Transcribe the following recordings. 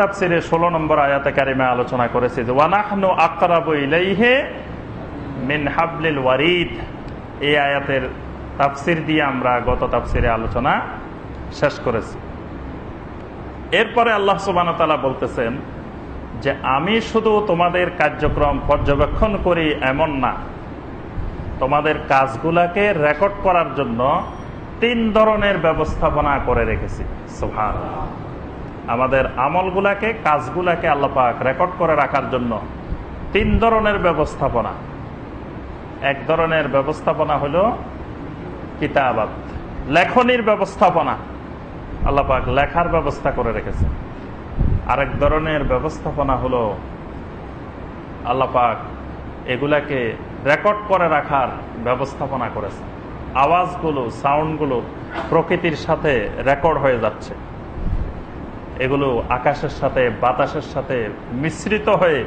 তাফসিরে ষোলো নম্বর আয়াতে কারিমে আলোচনা করেছি যে, ওয়ানাহনু আকরাবু ইলাইহে মিন হাবলিল ওয়ারিদ। এই আয়াতের তাফসির দিয়ে আমরা গত তাফসিরে আলোচনা শেষ করেছি। এরপরে আল্লাহ সুবান তালা বলতেছেন যে, আমি শুধু তোমাদের কার্যক্রম পর্যবেক্ষণ করি এমন না। তোমাদের কাজগুলাকে রেকর্ড করার জন্য তিন ধরনের ব্যবস্থাপনা করে রেখেছি। সোহান আমাদের আমলগুলাকে, কাজগুলাকে আল্লাপাক রেকর্ড করে রাখার জন্য তিন ধরনের ব্যবস্থাপনা। এক ধরনের ব্যবস্থাপনা হলো কিতাবাত। লেখনির ব্যবস্থাপনা। আল্লাপাক লেখার ব্যবস্থা করে রেখেছে। আরেক ধরনের ব্যবস্থাপনা হলো আল্লাপাক এগুলাকে রেকর্ড করে রাখার ব্যবস্থাপনা করেছে। আওয়াজগুলো, সাউন্ডগুলো প্রকৃতির সাথে রেকর্ড হয়ে যাচ্ছে। এগুলো আকাশের সাথে, বাতাসের সাথে মিশ্রিত হয়ে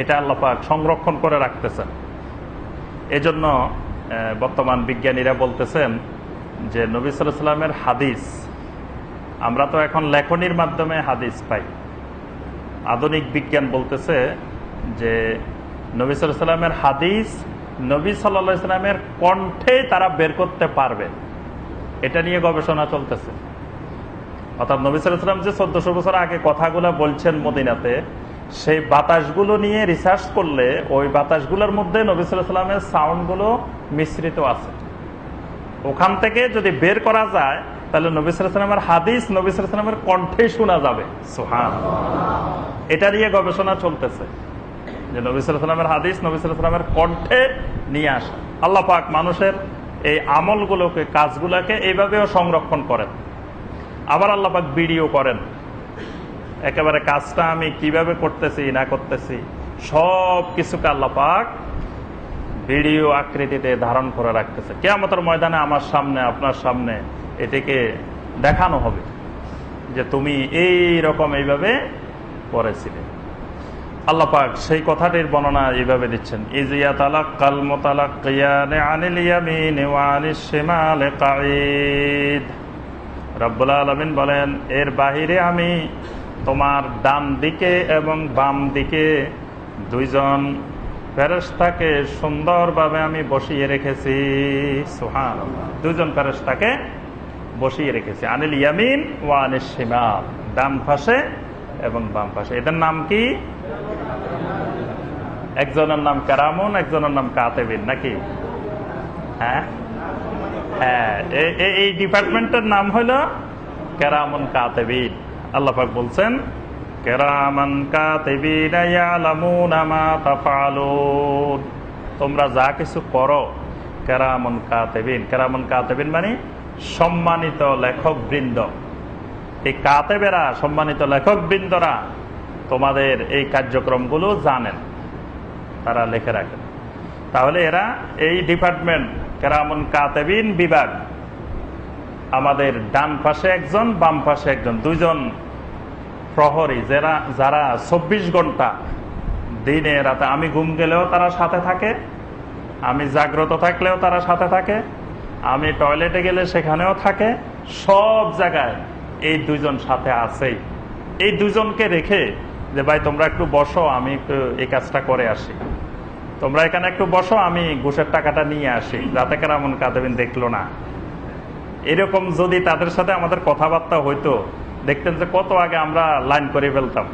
এটা আল্লাপাক সংরক্ষণ করে রাখতেছেন। এজন্য বর্তমান বিজ্ঞানীরা বলতেছেন যে নবী সাল্লামের হাদিস, আমরা তো এখন লেখনির মাধ্যমে হাদিস পাই। আধুনিক বিজ্ঞান বলতেছে যে নবী সাল্লামের হাদিস নবী সাল্লা সাল্লামের কণ্ঠে তারা বের করতে পারবে। এটা নিয়ে গবেষণা চলতেছে। অর্থাৎ নবী সাল্লাম যে চোদ্দশো বছর আগে কথাগুলো বলছেন মদিনাতে, সেই বাতাসগুলো নিয়ে রিসার্চ করলে ওই বাতাসগুলোর মধ্যে নবী সাল্লামের সাউন্ডগুলো মিশ্রিত আছে। ওখান থেকে যদি বের করা যায়, তাহলে নবী সাল্লামের হাদিস নবী সাল্লামের কণ্ঠে শোনা যাবে। সোহান। এটা নিয়ে গবেষণা চলতেছে যে নবী সাল্লামের হাদিস নবী সাল্লামের কণ্ঠে নিয়ে আসে। আল্লাহ পাক মানুষের এই আমলগুলোকে, কাজগুলোকে এইভাবেও সংরক্ষণ করেন। আবার আল্লাহ পাক ভিডিও করেন। একেবারে কাজটা আমি কীভাবে করতেছি, না করতেছি, সব কিছুকে আল্লাহ পাক ভিডিও আকৃতিতে ধারণ করে রাখতেছে। কেয়ামতের ময়দানে আমার সামনে, আপনার সামনে এটিকে দেখানো হবে যে তুমি এই রকম এইভাবে করেছিলে। আল্লাহ পাক সেই কথাটির বর্ণনা এইভাবে দিচ্ছেন, ইজিয়া তালাক কাল রব্বুল আলমিন বলেন, এর বাহিরে আমি তোমার ডান দিকে এবং বাম দিকে দুইজন ফেরেস্তাকে সুন্দরভাবে আমি বসিয়ে রেখেছি। সুহান দুজন ফেরেস্তাকে বসিয়ে রেখেছি। আনিল ইয়ামিন ও আনিস শিমাল। ডান পাশে এবং বাম পাশে। এদের নাম কি? একজনের নাম কারামুন, একজনের নাম কাতেবিন, নাকি? হ্যাঁ? হ্যাঁ এই ডিপার্টমেন্টের নাম হলো কেরামন কাতেবিন। আল্লাহাক বলছেন, কেরামান কাতেবিন তোমরা যা কিছু করো, কেরামন কাতেবিন। কেরামন কাতেবিন মানে সম্মানিত লেখক বৃন্দ এই কাতেবেরা, সম্মানিত লেখক বৃন্দরা তোমাদের এই কার্যক্রমগুলো জানেন, তারা লিখে রাখেন। তাহলে এরা এই ডিপার্টমেন্ট কেরামন কাতেবিন বিভাগ আমাদের ডান পাশে একজন, বাম পাশে একজন। দুইজন প্রহরী, যারা যারা চব্বিশ ঘণ্টা দিনে রাতে আমি ঘুম গেলেও তারা সাথে থাকে, আমি জাগ্রত থাকলেও তারা সাথে থাকে, আমি টয়লেটে গেলে সেখানেও থাকে, সব জায়গায় এই দুজন সাথে আছেই। এই দুজনকে রেখে যে, ভাই, তোমরা একটু বসো, আমি একটু এই কাজটা করে আসি। তোমরা এখানে একটু বসো, আমি ঘুষের টাকাটা নিয়ে আসি। যাতে কেরামন কাদেবিন দেখল না। এরকম যদি তাদের সাথে আমাদের কথাবার্তা হইতো, দেখতেন যে কত আগে আমরা লাইন করে ফেলতাম।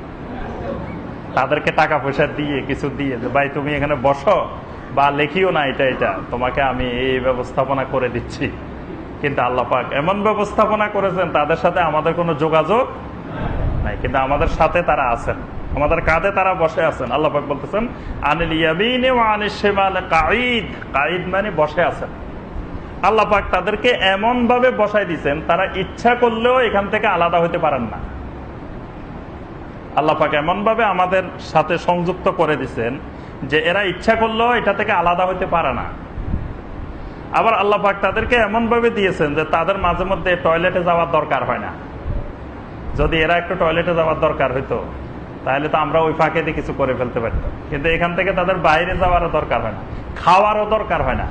তাদেরকে টাকা পয়সা দিয়ে, কিছু দিয়ে যে, ভাই, তুমি এখানে বসো বা লেখিও না এটা এটা। তোমাকে আমি এই ব্যবস্থাপনা করে দিচ্ছি। কিন্তু আল্লাহ পাক এমন ব্যবস্থাপনা করেছেন, তাদের সাথে আমাদের কোনো যোগাযোগ নাই। কিন্তু আমাদের সাথে তারা আছেন। আমাদের কাঁধে তারা বসে আছেন। আল্লাহ বলতেছেন, আনিল কাঈদ। কাঈদ মানে বসে আছেন। আল্লাহ পাক তাদেরকে এমন ভাবে বসাই দিচ্ছেন তারা ইচ্ছা করলেও এখান থেকে আলাদা হইতে পারেন না। আল্লাহ পাক এমন ভাবে আমাদের সাথে সংযুক্ত করে দিচ্ছেন যে এরা ইচ্ছা করলেও এটা থেকে আলাদা হইতে পারে না। আবার আল্লাহ পাক তাদেরকে এমন ভাবে দিয়েছেন যে তাদের মাঝে মধ্যে টয়লেটে যাওয়ার দরকার হয় না। যদি এরা একটু টয়লেটে যাওয়ার দরকার হইতো তাহলে তো আমরা ওই ফাঁকে দিয়ে কিছু করে ফেলতে পারতাম কিন্তু এখান থেকে তাদের বাইরে যাওয়ারও দরকার হয় না। খাওয়ারও দরকার হয় না।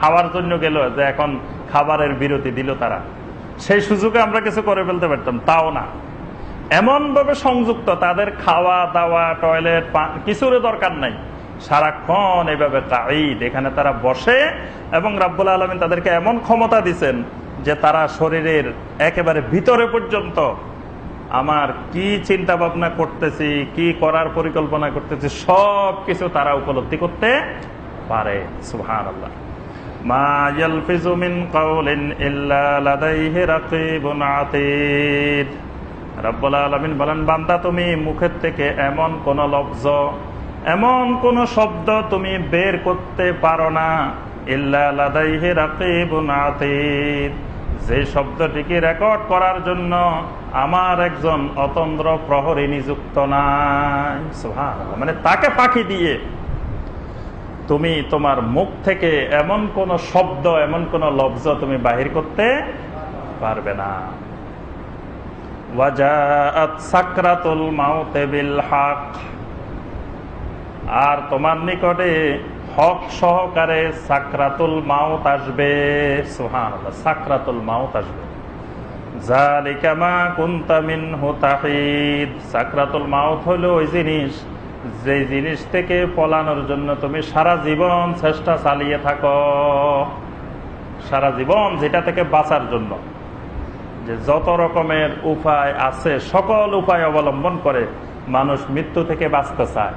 খাওয়ার জন্য গেল যে এখন খাবারের বিরতি দিল তারা। সেই সুযোগে আমরা কিছু করে ফেলতে পারতাম, তাও না। এমন ভাবে সংযুক্ত, তাদের খাওয়া, দাওয়া, টয়লেট কিছুর দরকার নাই। সারাক্ষণ এইভাবে কাঈদ এখানে তারা বসে এবং রাব্বুল আলমিন তাদেরকে এমন ক্ষমতা দিচ্ছেন যে তারা শরীরের একেবারে ভিতরে পর্যন্ত আমার কি চিন্তা ভাবনা করতেছি, কি করার পরিকল্পনা করতেছি, সব কিছু তারা উপলব্ধি করতে পারে। সুহান আল্লাহ বলেন, বান্দা, তুমি মুখের থেকে এমন এমন কোন শব্দ তুমি বের করতে পারো না। যে শব্দটিকে রেকর্ড করার জন্য আমার একজন অতন্দ্র প্রহরী নিযুক্ত নাই। মানে তাকে পাখি দিয়ে তুমি তোমার মুখ থেকে এমন কোন শব্দ, এমন কোন লব্জ তুমি বাহির করতে পারবে না। আর তোমার নিকটে হক সহকারে সাকরাতুল মাউত আসবে। সুহান সাকরাতুল মাউত আসবে। ওই জিনিস জিনিস থেকে পলানোর জন্য তুমি চেষ্টা চালিয়ে থাকো। সারা জীবন যেটা থেকে বাঁচার জন্য। যে যত রকমের উপায় আছে, সকল উপায় অবলম্বন করে মানুষ মৃত্যু থেকে বাঁচতে চায়।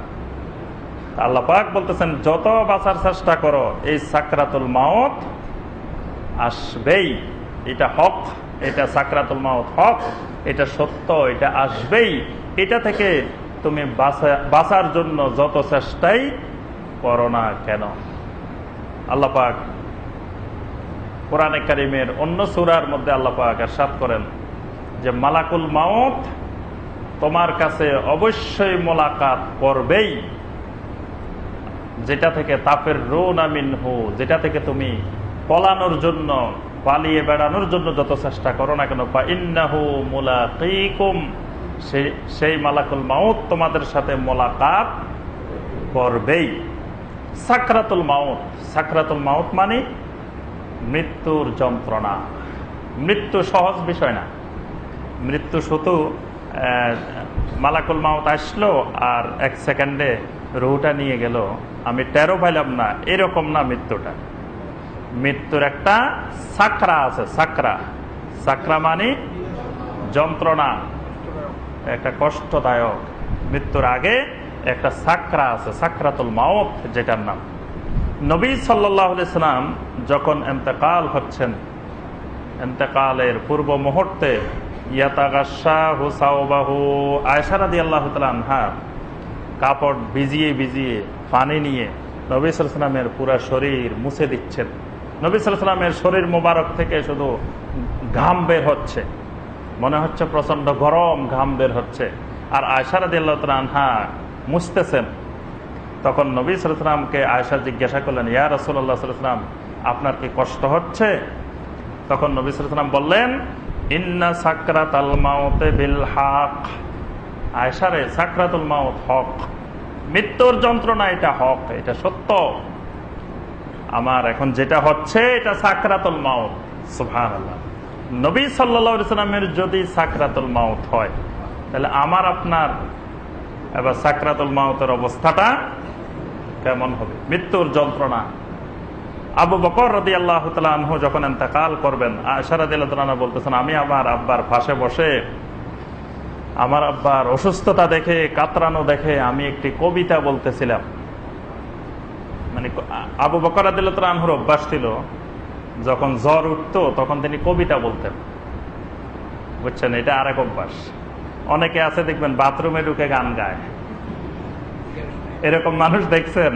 আল্লাহ পাক বলতেছেন, যত বাঁচার চেষ্টা করো, এই সাকরাতুল মাওত আসবেই। এটা হক, এটা সাকরাতুল মাওত হক, এটা সত্য, এটা আসবেই। এটা থেকে তুমি বাঁচার জন্য যত চেষ্টাই করো না কেন। আল্লাহ পাক কোরআনে কারিমের অন্য সুরার মধ্যে আল্লাহ পাক করেন যে, মালাকুল মাওত তোমার কাছে অবশ্যই মোলাকাত করবেই। যেটা থেকে তাপের রো নামিন হু যেটা থেকে তুমি পলানোর জন্য, পালিয়ে বেড়ানোর জন্য যত চেষ্টা করো না কেন মুলাকিকুম সেই মালাকুল মাউত তোমাদের সাথে মোলাকাত করবেই। সাকরাতুল মাউত সাকরাতুল মাউত মানে মৃত্যুর যন্ত্রণা। মৃত্যু সহজ বিষয় না। মৃত্যু শুধু মালাকুল মাউত আসলো আর এক সেকেন্ডে রুটা নিয়ে গেল। আমি টেরো পাইলাম না, এরকম না মৃত্যুটা। মৃত্যুর একটা সাকরা আছে, সাকরা। সাকরা মানে যন্ত্রণা, একটা কষ্টদায়ক। মৃত্যুর আগে একটা সাকরা আছে, সাকরাতুল মাওত যেটার নাম। নবী সাল্লাম যখন এতেকাল হচ্ছেন এতেকালের পূর্ব মুহূর্তে কাপড় ভিজিয়ে ভিজিয়ে, পানি নিয়ে নবী সালামের পুরা শরীর মুছে দিচ্ছেন। নবী শরীর মোবারক থেকে শুধু ঘাম বের হচ্ছে। মনে হচ্ছে প্রচণ্ড গরম, ঘাম বের হচ্ছে। আর আয়সারাদ আনহা মুছতেছেন। তখন নবী সালামকে আয়সা জিজ্ঞাসা করলেন, ইয়া রসুল্লাহ সাল্লাম আপনার কি কষ্ট হচ্ছে? তখন নবী সালাম বললেন সাকরাত আয়সারে সাকরাতুল হক। মৃত্যুর যন্ত্রণা এটা হক, এটা সত্য। আমার এখন যেটা হচ্ছে, এটা সাকরাতুল মাউত। আল্লাহ নবী সাল্লামের যদি সাকরাতুল মাউত হয়, তাহলে আমার, আপনার, এবার সাকরাতুল মাউতের অবস্থাটা কেমন হবে? মৃত্যুর যন্ত্রণা। আবু বকর রদি আল্লাহ যখন এতেকাল করবেন আশারাদিল্লাহ বলতেছেন, আমি আমার আব্বার ফাঁসে বসে, আমার আব্বার অসুস্থতা দেখে, কাতরানো দেখে আমি একটি কবিতা বলতেছিলাম। মানে আবু বকর আদিল্লাহর অভ্যাস ছিল, যখন জ্বর উঠতো তখন তিনি কবিতা বলতেন। বুঝছেন? এটা আরেক অভ্যাস। অনেকে আছে, দেখবেন, বাথরুমে ঢুকে গান গায়। এরকম মানুষ দেখছেন?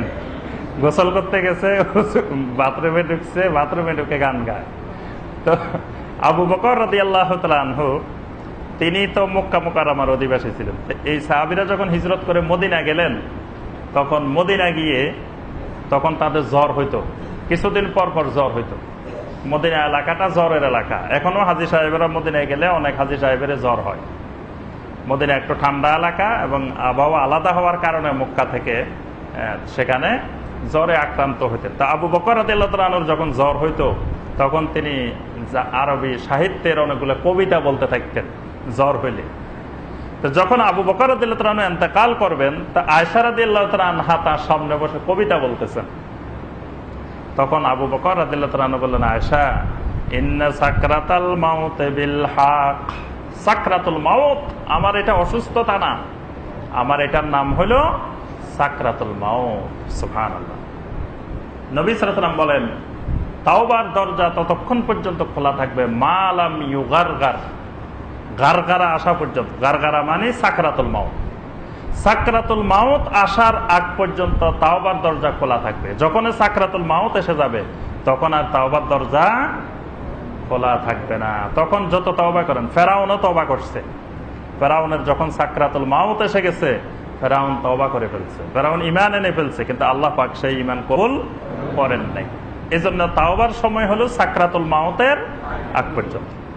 গোসল করতে গেছে, বাথরুমে ঢুকছে, বাথরুমে ঢুকে গান গায়। তো আবু বকর রদি আল্লাহ আনহু, তিনি তো মক্কা মোকার আমার অধিবাসী ছিলেন। এই সাহাবিরা যখন হিজরত করে মদিনা গেলেন, তখন মদিনা গিয়ে তখন তাদের জ্বর হইতো। কিছুদিন পর পর জ্বর হইতো। মদিনা এলাকাটা জ্বরের এলাকা। এখনও হাজি সাহেবেরা মদিনায় গেলে অনেক হাজি সাহেবের জ্বর হয়। মদিনা একটু ঠান্ডা এলাকা এবং আবহাওয়া আলাদা হওয়ার কারণে মক্কা থেকে সেখানে জ্বরে আক্রান্ত হইতেন। তা আবু বকর আদিল্লাহর যখন জ্বর হইতো, তখন তিনি আরবি সাহিত্যের অনেকগুলো কবিতা বলতে থাকতেন, জ্বর হইলে। তো যখন আবু বকর দিল্লাহ এতেকাল করবেন, তা আয়সারা আনহা তার সামনে বসে কবিতা বলতেছেন। তখন আবু বকর আদিল্লাহ বললেন আয়সা আমার এটা অসুস্থতা না। আমার এটার নাম হলো সাকরাতুল মাউত সুফান নবী সালাম বলেন, তাওবার দরজা ততক্ষণ পর্যন্ত খোলা থাকবে, মালাম ইউগার গার গারগারা আসা পর্যন্ত। গারগারা মানে সাকরাতুল মাউত। সাকরাতুল মাউত আসার আগ পর্যন্ত তাওবার দরজা খোলা থাকবে। যখন সাকরাতুল মাউত এসে যাবে, তখন আর তাওবার দরজা খোলা থাকবে না। তখন যত তওবা করেন, ফেরাউনও তওবা করছে। ফেরাউনের যখন সাকরাতুল মাউত এসে গেছে ফেরাউন তবা করে ফেলছে। ফেরাউন ইমান এনে ফেলছে, কিন্তু আল্লাহ পাক সেই ইমান কবুল করেন নাই। এজন্য জন্য তাওবার সময় হলো সাকরাতুল মাওতের আগ পর্যন্ত।